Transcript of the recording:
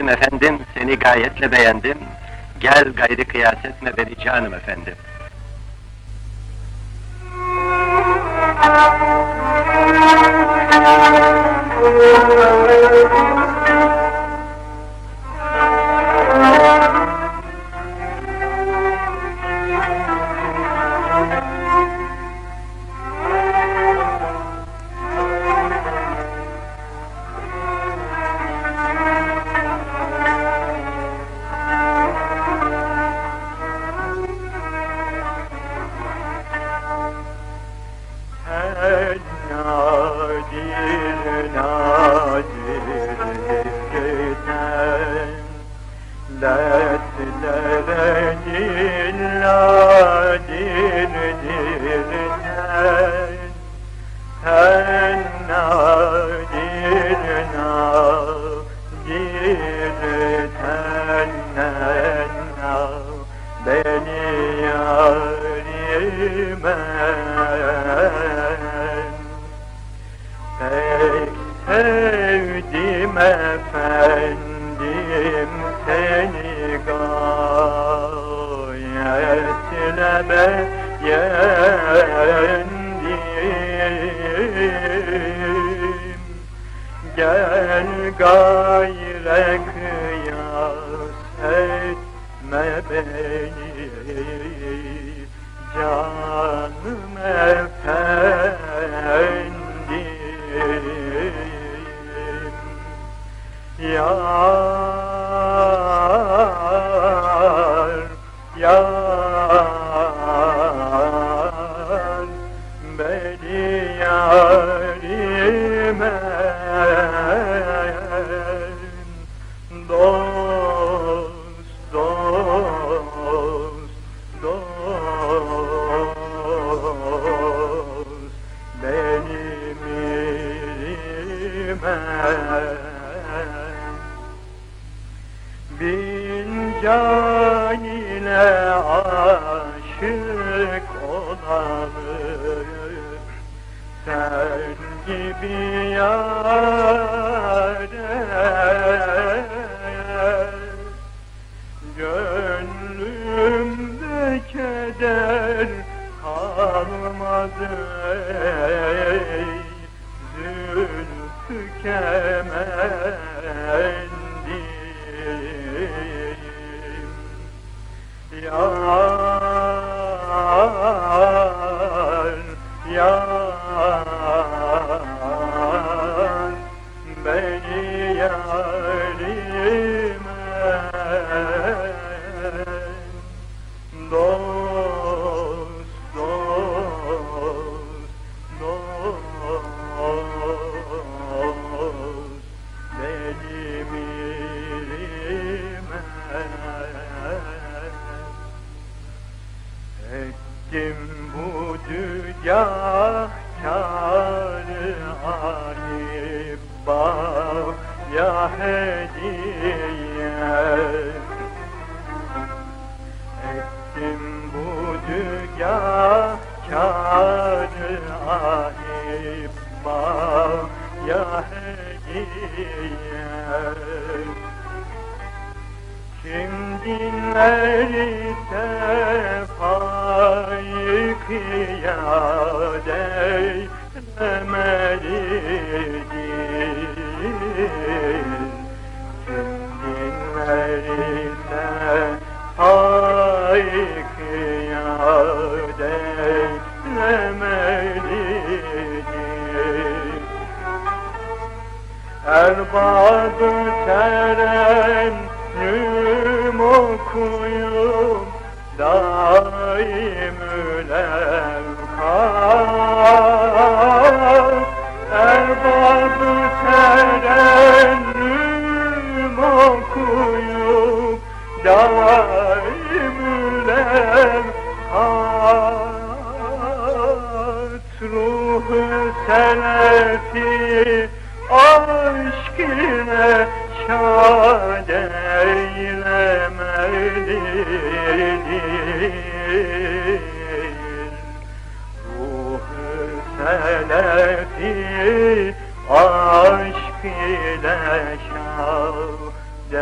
Efendim, seni gayetle beğendim. Gel gayri kıyas etme beni canım efendim. Dertlere nadir dirden Her nadir nadir tenden Beni yarime Pek sevdim efendim beğendim Gel gayre kıyas etme beni Canım irime Bin can ile aşık olalım Sen gibi yâre. Gönlümde keder kalmadı ey. Zülfü yar dünyakârı ahibba ya hediye Ettim bu dünyakârı ahibba ya hediye kim dinler ise faykıya değmelidir Kim dinler ise faykıya değmelidir Erbabı terennüm okuyup daimül evkar Erbabı terennüm okuyup daimül evkar Ruhu selefi aşk ile şad eylemelidir Ruhu selefi aşk ile şad